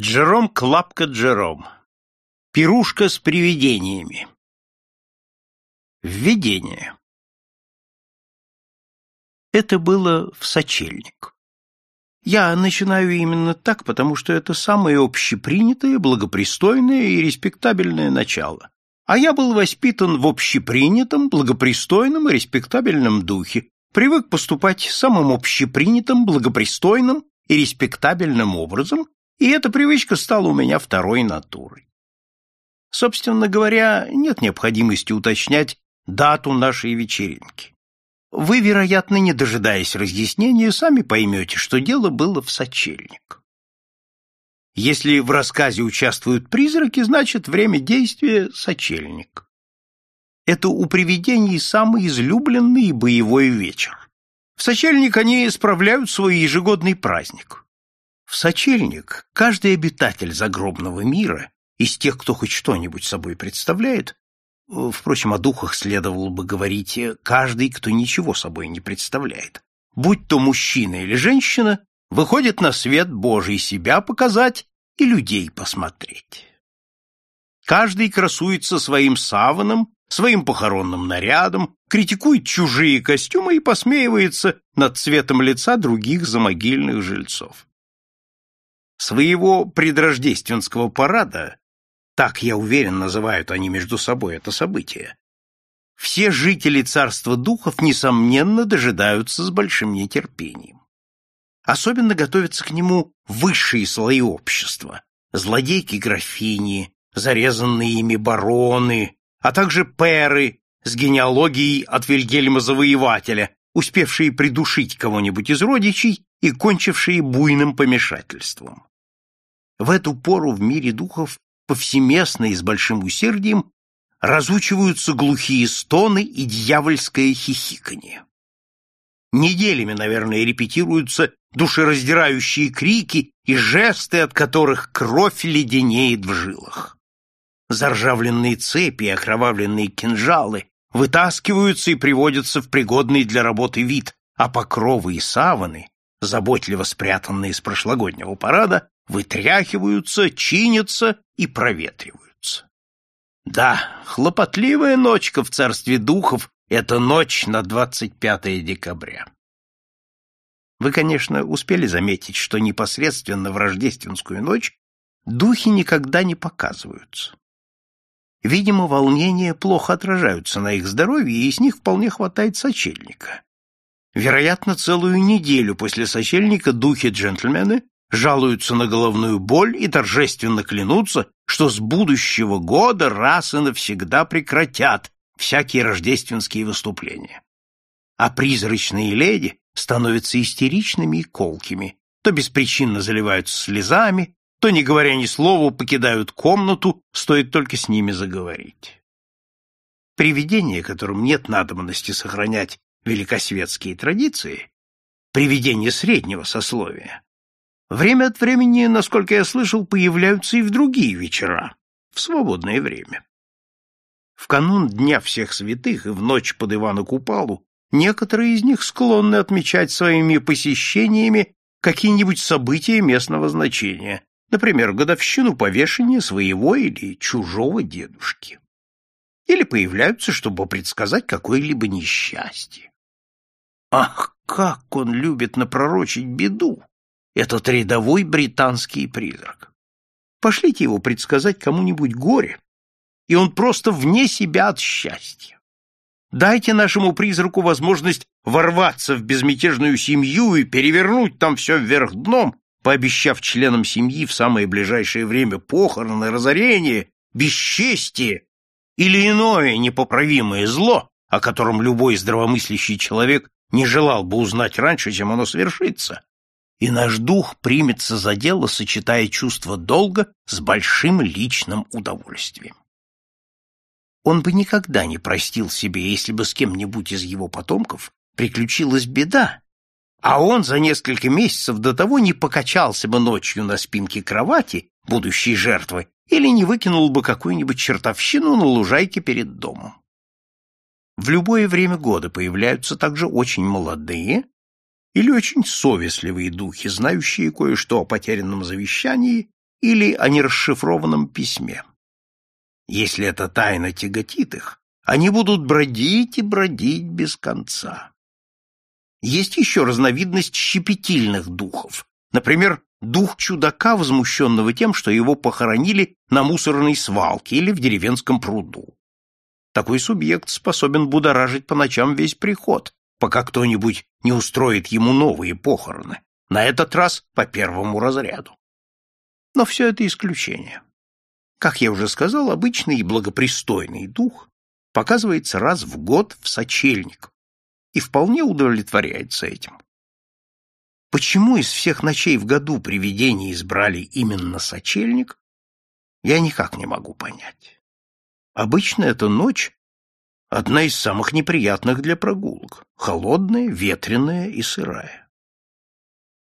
Джером Клапка Джером. Пирушка с привидениями. Введение. Это было в сочельник. Я начинаю именно так, потому что это самое общепринятое, благопристойное и респектабельное начало. А я был воспитан в общепринятом, благопристойном и респектабельном духе, привык поступать самым общепринятым, благопристойным и респектабельным образом, и эта привычка стала у меня второй натурой. Собственно говоря, нет необходимости уточнять дату нашей вечеринки. Вы, вероятно, не дожидаясь разъяснения, сами поймете, что дело было в сочельник. Если в рассказе участвуют призраки, значит, время действия — сочельник. Это у привидений самый излюбленный боевой вечер. В сочельник они справляют свой ежегодный праздник. В сочельник каждый обитатель загробного мира, из тех, кто хоть что-нибудь собой представляет, впрочем, о духах следовало бы говорить каждый, кто ничего собой не представляет, будь то мужчина или женщина, выходит на свет Божий себя показать и людей посмотреть. Каждый красуется своим саваном, своим похоронным нарядом, критикует чужие костюмы и посмеивается над цветом лица других замогильных жильцов. Своего предрождественского парада, так, я уверен, называют они между собой это событие, все жители царства духов, несомненно, дожидаются с большим нетерпением. Особенно готовятся к нему высшие слои общества, злодейки-графини, зарезанные ими бароны, а также перы с генеалогией от Вильгельма Завоевателя, успевшие придушить кого-нибудь из родичей и кончившие буйным помешательством. В эту пору в мире духов повсеместно и с большим усердием разучиваются глухие стоны и дьявольское хихиканье. Неделями, наверное, репетируются душераздирающие крики и жесты, от которых кровь леденеет в жилах. Заржавленные цепи и окровавленные кинжалы вытаскиваются и приводятся в пригодный для работы вид, а покровы и саваны, заботливо спрятанные с прошлогоднего парада, вытряхиваются, чинятся и проветриваются. Да, хлопотливая ночка в царстве духов — это ночь на 25 декабря. Вы, конечно, успели заметить, что непосредственно в рождественскую ночь духи никогда не показываются. Видимо, волнения плохо отражаются на их здоровье, и с них вполне хватает сочельника. Вероятно, целую неделю после сочельника духи-джентльмены жалуются на головную боль и торжественно клянутся, что с будущего года раз и навсегда прекратят всякие рождественские выступления. А призрачные леди становятся истеричными и колкими, то беспричинно заливаются слезами, то, не говоря ни слова, покидают комнату, стоит только с ними заговорить. Привидения, которым нет надобности сохранять великосветские традиции, привидения среднего сословия, время от времени, насколько я слышал, появляются и в другие вечера, в свободное время. В канун Дня всех святых и в ночь под Ивана Купалу некоторые из них склонны отмечать своими посещениями какие-нибудь события местного значения, например, годовщину повешения своего или чужого дедушки. Или появляются, чтобы предсказать какое-либо несчастье. Ах, как он любит напророчить беду, этот рядовой британский призрак. Пошлите его предсказать кому-нибудь горе, и он просто вне себя от счастья. Дайте нашему призраку возможность ворваться в безмятежную семью и перевернуть там все вверх дном, пообещав членам семьи в самое ближайшее время похороны, разорение, бесчестие или иное непоправимое зло, о котором любой здравомыслящий человек не желал бы узнать раньше, чем оно свершится, и наш дух примется за дело, сочетая чувство долга с большим личным удовольствием. Он бы никогда не простил себе, если бы с кем-нибудь из его потомков приключилась беда, а он за несколько месяцев до того не покачался бы ночью на спинке кровати, будущей жертвы, или не выкинул бы какую-нибудь чертовщину на лужайке перед домом. В любое время года появляются также очень молодые или очень совестливые духи, знающие кое-что о потерянном завещании или о нерасшифрованном письме. Если эта тайна тяготит их, они будут бродить и бродить без конца. Есть еще разновидность щепетильных духов. Например, дух чудака, возмущенного тем, что его похоронили на мусорной свалке или в деревенском пруду. Такой субъект способен будоражить по ночам весь приход, пока кто-нибудь не устроит ему новые похороны, на этот раз по первому разряду. Но все это исключение. Как я уже сказал, обычный и благопристойный дух показывается раз в год в сочельник и вполне удовлетворяется этим. Почему из всех ночей в году привидения избрали именно сочельник, я никак не могу понять. Обычно эта ночь одна из самых неприятных для прогулок, холодная, ветреная и сырая.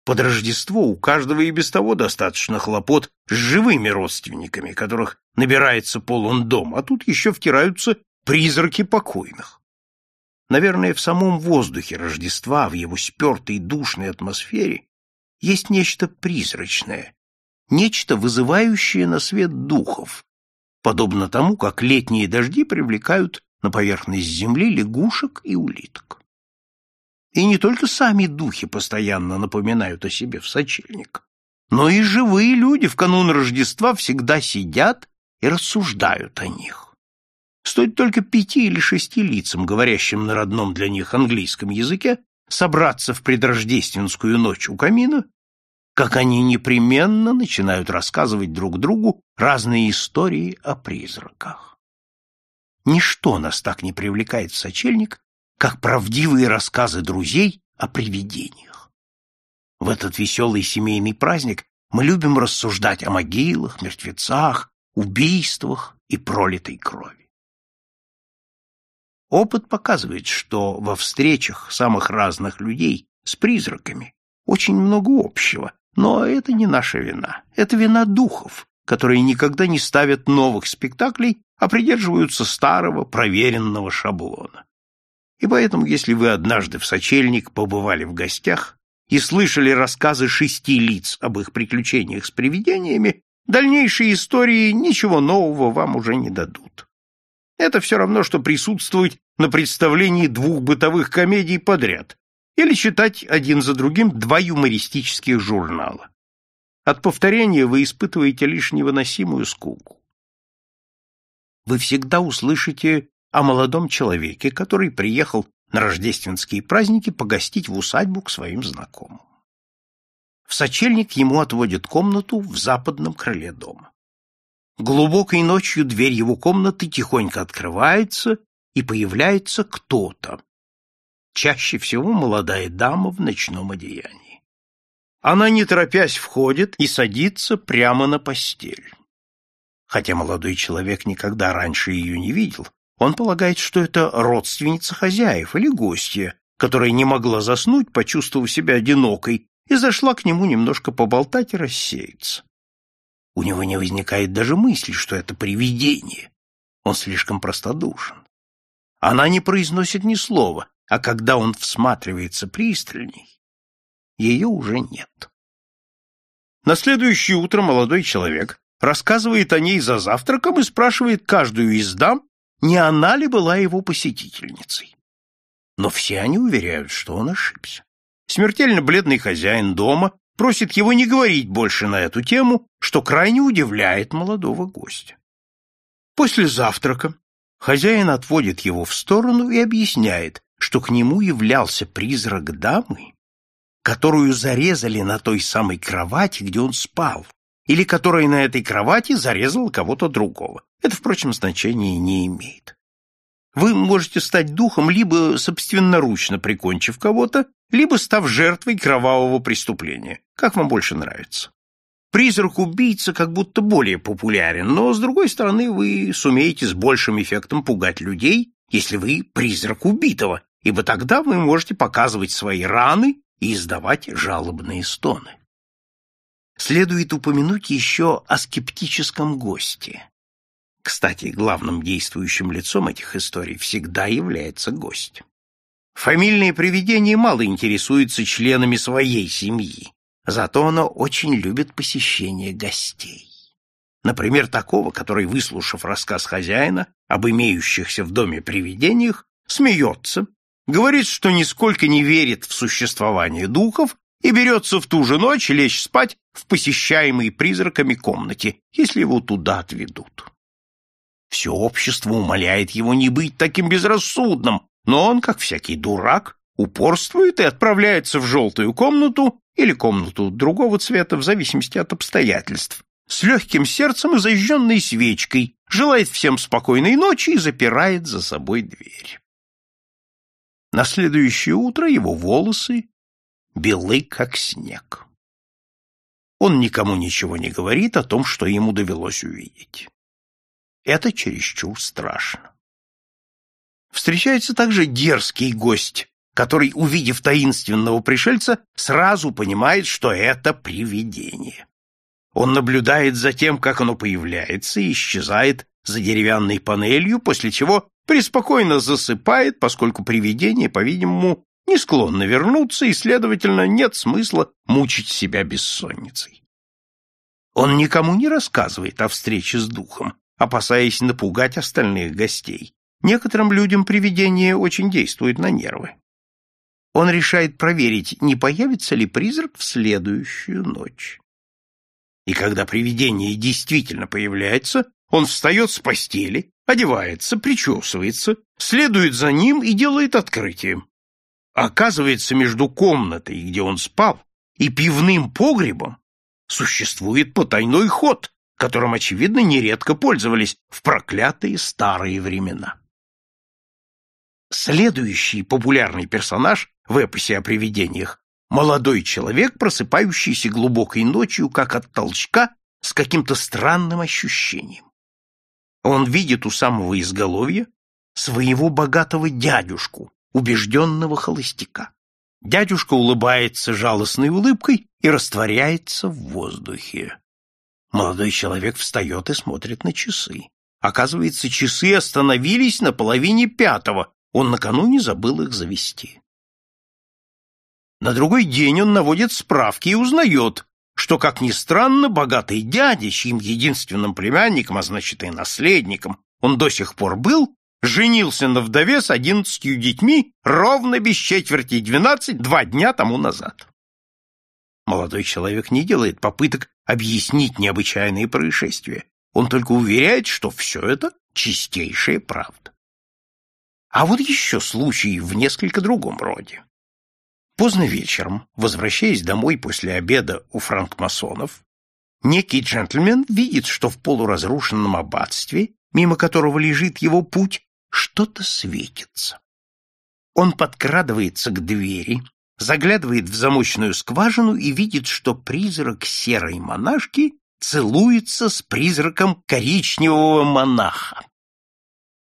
Под Рождество у каждого и без того достаточно хлопот с живыми родственниками, которых набирается полон дом, а тут еще втираются призраки покойных. Наверное, в самом воздухе Рождества, в его спертой душной атмосфере, есть нечто призрачное, нечто, вызывающее на свет духов, подобно тому, как летние дожди привлекают на поверхность земли лягушек и улиток. И не только сами духи постоянно напоминают о себе в сочельник, но и живые люди в канун Рождества всегда сидят и рассуждают о них. Стоит только пяти или шести лицам, говорящим на родном для них английском языке, собраться в предрождественскую ночь у камина, как они непременно начинают рассказывать друг другу разные истории о призраках. Ничто нас так не привлекает в сочельник, как правдивые рассказы друзей о привидениях. В этот веселый семейный праздник мы любим рассуждать о могилах, мертвецах, убийствах и пролитой крови. Опыт показывает, что во встречах самых разных людей с призраками очень много общего, но это не наша вина. Это вина духов, которые никогда не ставят новых спектаклей, а придерживаются старого, проверенного шаблона. И поэтому, если вы однажды в сочельник побывали в гостях и слышали рассказы шести лиц об их приключениях с привидениями, дальнейшие истории ничего нового вам уже не дадут. Это все равно, что присутствовать на представлении двух бытовых комедий подряд или читать один за другим два юмористических журнала. От повторения вы испытываете лишь невыносимую скуку. Вы всегда услышите о молодом человеке, который приехал на рождественские праздники погостить в усадьбу к своим знакомым. В сочельник ему отводят комнату в западном крыле дома. Глубокой ночью дверь его комнаты тихонько открывается, и появляется кто-то. Чаще всего молодая дама в ночном одеянии. Она, не торопясь, входит и садится прямо на постель. Хотя молодой человек никогда раньше ее не видел, он полагает, что это родственница хозяев или гостья, которая не могла заснуть, почувствовав себя одинокой, и зашла к нему немножко поболтать и рассеяться. У него не возникает даже мысли, что это привидение. Он слишком простодушен. Она не произносит ни слова, а когда он всматривается пристальней, ее уже нет. На следующее утро молодой человек рассказывает о ней за завтраком и спрашивает каждую из дам, не она ли была его посетительницей. Но все они уверяют, что он ошибся. Смертельно бледный хозяин дома просит его не говорить больше на эту тему, что крайне удивляет молодого гостя. После завтрака хозяин отводит его в сторону и объясняет, что к нему являлся призрак дамы, которую зарезали на той самой кровати, где он спал, или которая на этой кровати зарезала кого-то другого. Это, впрочем, значения не имеет. Вы можете стать духом, либо собственноручно прикончив кого-то, либо став жертвой кровавого преступления, как вам больше нравится. Призрак-убийца как будто более популярен, но, с другой стороны, вы сумеете с большим эффектом пугать людей, если вы призрак убитого, ибо тогда вы можете показывать свои раны и издавать жалобные стоны. Следует упомянуть еще о скептическом госте. Кстати, главным действующим лицом этих историй всегда является гость. Фамильные привидения мало интересуются членами своей семьи, Зато оно очень любит посещение гостей. Например, такого, который, выслушав рассказ хозяина об имеющихся в доме привидениях, смеется, говорит, что нисколько не верит в существование духов и берется в ту же ночь лечь спать в посещаемой призраками комнате, если его туда отведут. Все общество умоляет его не быть таким безрассудным, но он, как всякий дурак, упорствует и отправляется в желтую комнату или комнату другого цвета, в зависимости от обстоятельств, с легким сердцем и зажженной свечкой, желает всем спокойной ночи и запирает за собой дверь. На следующее утро его волосы белы, как снег. Он никому ничего не говорит о том, что ему довелось увидеть. Это чересчур страшно. Встречается также дерзкий гость, который, увидев таинственного пришельца, сразу понимает, что это привидение. Он наблюдает за тем, как оно появляется и исчезает за деревянной панелью, после чего преспокойно засыпает, поскольку привидение, по-видимому, не склонно вернуться, и, следовательно, нет смысла мучить себя бессонницей. Он никому не рассказывает о встрече с духом, опасаясь напугать остальных гостей. Некоторым людям привидение очень действует на нервы. Он решает проверить, не появится ли призрак в следующую ночь. И когда привидение действительно появляется, он встает с постели, одевается, причесывается, следует за ним и делает открытие. Оказывается, между комнатой, где он спал, и пивным погребом существует потайной ход, которым, очевидно, нередко пользовались в проклятые старые времена. Следующий популярный персонаж в эпосе о привидениях молодой человек, просыпающийся глубокой ночью, как от толчка, с каким-то странным ощущением. Он видит у самого изголовья своего богатого дядюшку, убежденного холостяка. Дядюшка улыбается жалостной улыбкой и растворяется в воздухе. Молодой человек встает и смотрит на часы. Оказывается, часы остановились на половине пятого. Он накануне забыл их завести. На другой день он наводит справки и узнает, что, как ни странно, богатый дядя, чьим единственным племянником, а значит и наследником, он до сих пор был, женился на вдове с одиннадцатью детьми ровно без четверти двенадцать два дня тому назад. Молодой человек не делает попыток объяснить необычайные происшествия. Он только уверяет, что все это чистейшая правда. А вот еще случай в несколько другом роде. Поздно вечером, возвращаясь домой после обеда у франкмасонов, некий джентльмен видит, что в полуразрушенном аббатстве, мимо которого лежит его путь, что-то светится. Он подкрадывается к двери, заглядывает в замочную скважину и видит, что призрак серой монашки целуется с призраком коричневого монаха.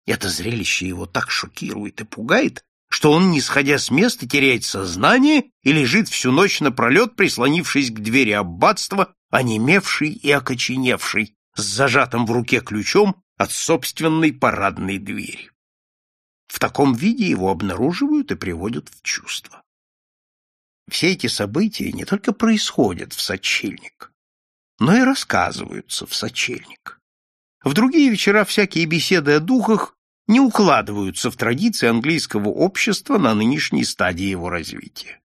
Это зрелище его так шокирует и пугает, что он, не сходя с места, теряет сознание и лежит всю ночь напролет, прислонившись к двери аббатства, онемевший и окоченевший, с зажатым в руке ключом от собственной парадной двери. В таком виде его обнаруживают и приводят в чувство. Все эти события не только происходят в сочельник, но и рассказываются в сочельник. В другие вечера всякие беседы о духах не укладываются в традиции английского общества на нынешней стадии его развития.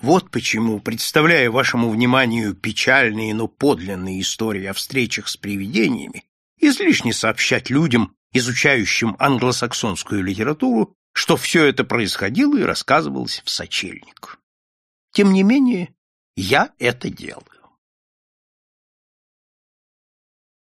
Вот почему, представляя вашему вниманию печальные, но подлинные истории о встречах с привидениями, излишне сообщать людям, изучающим англосаксонскую литературу, что все это происходило и рассказывалось в сочельник. Тем не менее, я это делаю.